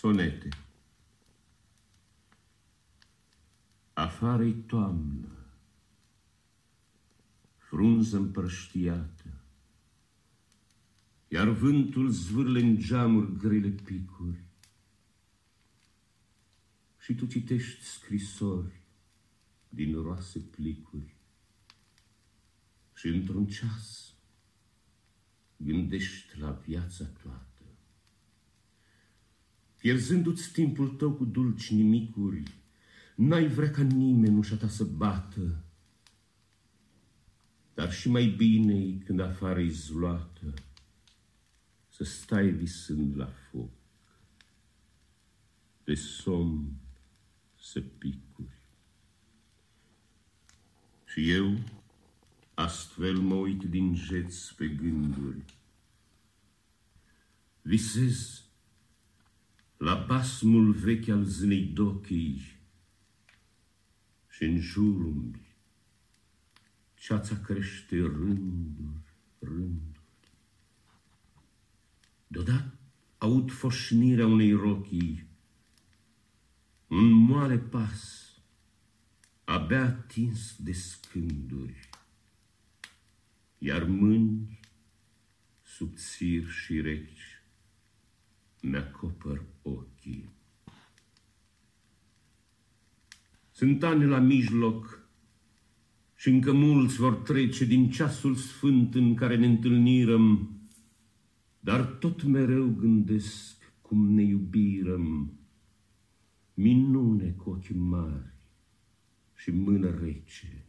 Sonete Afară-i toamnă, frunză împrăștiată, iar vântul zvârle în geamuri grele picuri. Și tu citești scrisori din roase plicuri și într-un ceas gândești la viața toată. Pierzându-ți timpul tău cu dulci nimicuri, N-ai vrea ca nimeni ușa ta să bată, Dar și mai bine când afară e zloată, Să stai visând la foc, de somn să picuri. Și eu astfel mă uit din jeț pe gânduri, Visez la basmul vechi al zânei dochii și în jurul ceața crește rânduri, rânduri. Deodată aud foșnirea unei rochii, un moale pas, abia atins de scânduri, iar mâini subțiri și reci mi-acopăr ochii. Sunt ani la mijloc și încă mulți vor trece din ceasul sfânt în care ne întâlnirăm, dar tot mereu gândesc cum ne iubirăm, minune cu ochi mari și mână rece.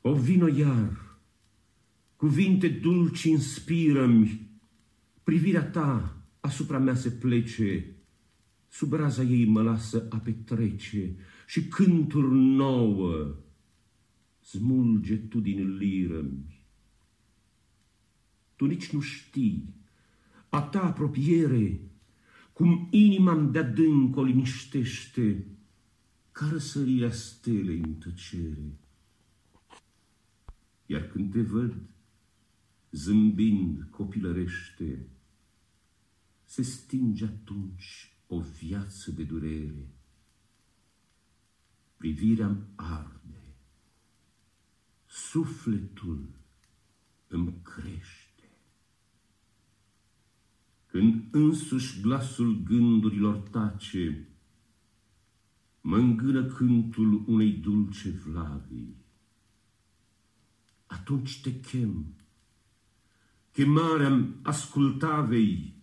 O vino iar, cuvinte dulci inspiră-mi, privirea ta asupra mea se plece, sub raza ei mă lasă a petrece și cânturi nouă smulge tu din liră -mi. Tu nici nu știi, a ta apropiere, cum inima-mi de adânc o liniștește, ca răsărirea stelei în tăcere. Iar când te văd, zâmbind copilărește, se stinge atunci o viață de durere. Privirea arde, sufletul îmi crește. Când însuși glasul gândurilor tace, mă îngână cântul unei dulce vlavii. Atunci te chem, chemarea ascultavei,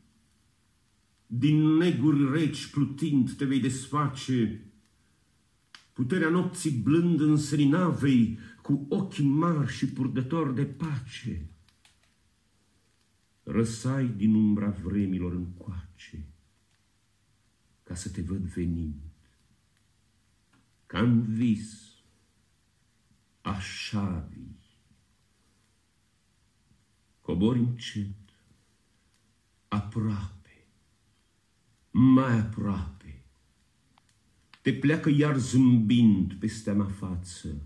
din neguri reci plutind te vei desface, puterea nopții blând înseninavei, cu ochi mari și purgător de pace. Răsai din umbra vremilor încoace, ca să te văd venind, ca în vis, așa vii. Cobori încet, aproape, mai aproape. Te pleacă iar zâmbind peste mea față.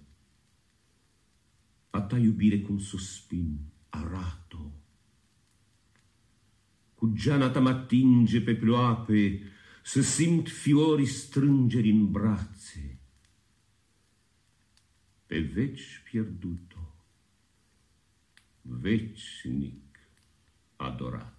A ta iubire cum suspin, arată Cu geana ta mă atinge pe ploape, să simt fiorii strângeri în brațe. Pe veci pierdut-o, vecinic adorat.